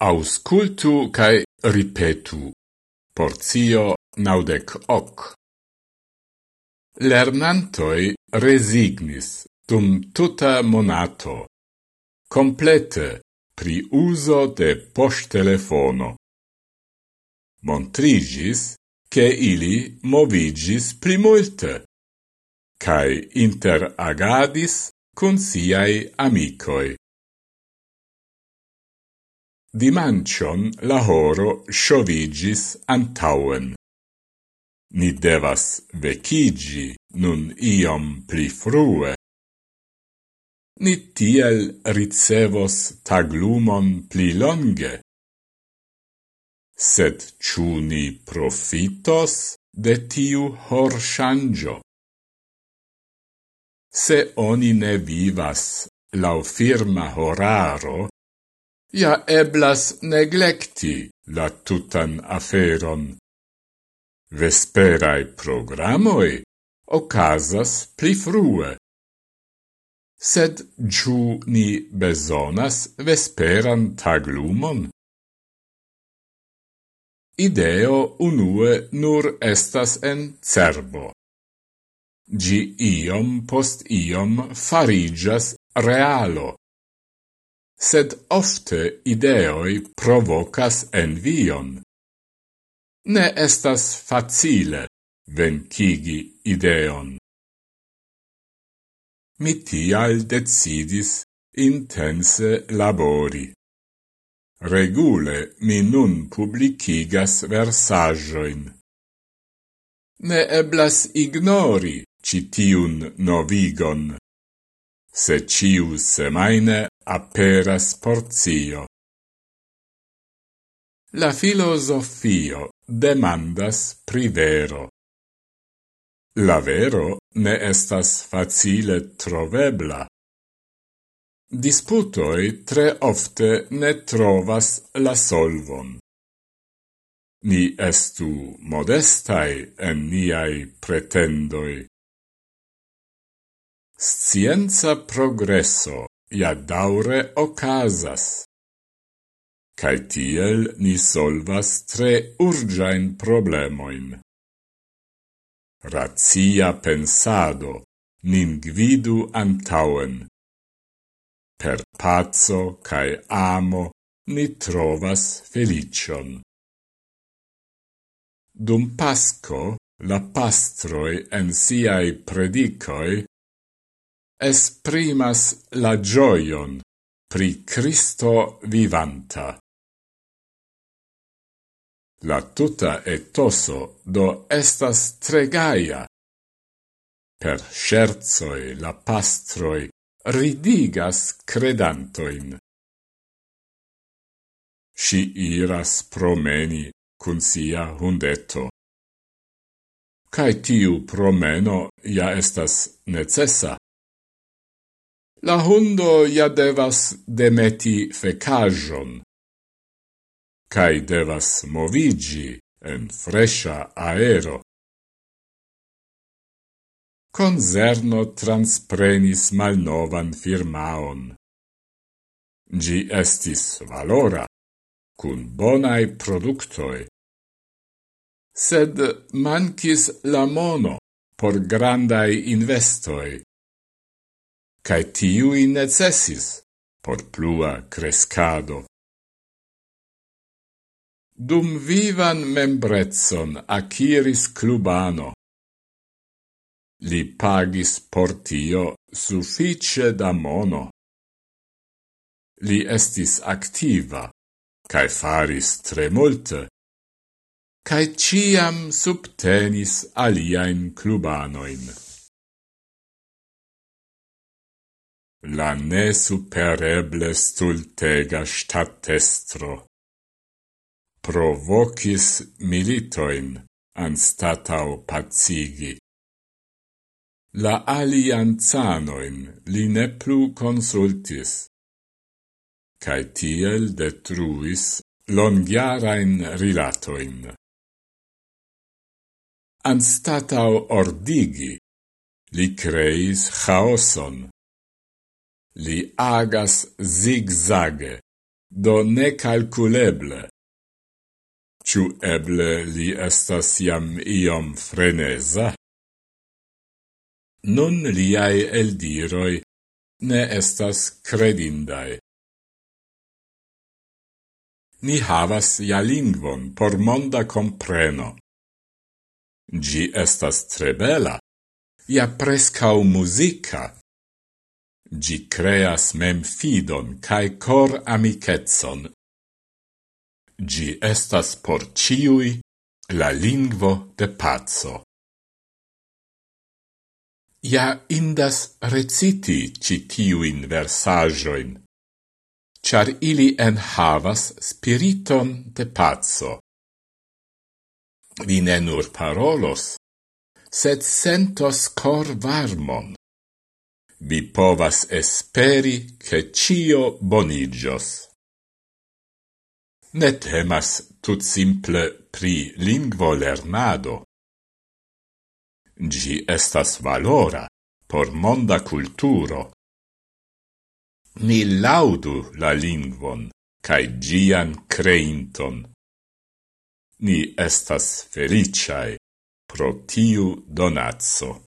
Auscultu cae ripetu. Porzio naudec hoc. Lernantoi resignis dum tuta monato, complete pri uso de posttelefono. Montrigis che ili movigis pli multe, cae interagadis con siai amicoi dimancion la horo sciovigis antauen. Ni devas vecigi nun iom pli frue. Ni tiel ricevos taglumon pli longe. Sed ciu ni profitos de tiu hor shangio? Se oni ne vivas lau firma horaro, ja eblas neglecti la tutan aferon. Vesperai programoi ocasas pli frue. Sed giù ni besonas vesperan taglumon? Ideo unue nur estas en cerbo. Gi iom post iom farigas realo sed ofte ideoi provocas envion. Ne estas facile vencigi ideon. Mi tial decidis intense labori. Regule mi nun publicigas versajoin. Ne eblas ignori citiun novigon se ciu semaine aperas porzio. La filosofio demandas pri vero. La vero ne estas facile trovebla. Disputoi tre ofte ne trovas la solvon. Ni estu modestai en niai pretendoi. Scienza progresso ja daure ocasas. Cai tiel ni solvas tre urgain problemoin. Razia pensado nin gvidu antauen. Per pazzo cae amo ni trovas felicion. Dum pasco la pastroi en siai predicoi esprimas la gioion pri Cristo vivanta. La tuta etoso do estas tregaia. Per scherzoi la pastroi ridigas credantoin. Si iras promeni cun sia hundeto. Cai tiu promeno ja estas necessa la hundo ja devas demeti fecajon, cae devas movigi en fresha aero. Concerno transprenis malnovan firmaon. Gi estis valora, cun bonai productoi. Sed mancis la mono por grandai investoi cae tiui necessis por plua crescado. Dum vivan membretson aciris clubano. Li pagis por tio suffice da mono. Li estis activa, cae faris tre multe, cae ciam subtenis aliaen clubanoin. la nesupereble stultega statestro. Provocis militoin anstatau pacigi. La alianzanoin li ne plu consultis, cae tiel detruis longiarain rilatoin. Anstatau ordigi, li creis chaoson, Li agas zigzage, do necalculeble. Ciu eble li estas iam iom frenesa? Nun liai eldiroi ne estas credindae. Ni havas ja lingvon por monda compreno. Gi estas tre bela, ja prescau musica. Gi creas mem fidon cae cor amicetson. Gi estas por ciui la lingvo de pazzo. Ja indas reciti citiuin versajoin, char ili en havas spiriton de pazzo. Vi ne nur parolos, sed sentos cor varmon vi povas esperi che cio bonigios. Ne temas tut simple pri lingvo lernado. Gi estas valora por monda culturo. Ni laudu la lingvon cae gian creinton. Ni estas feliciae pro tiu donazzo.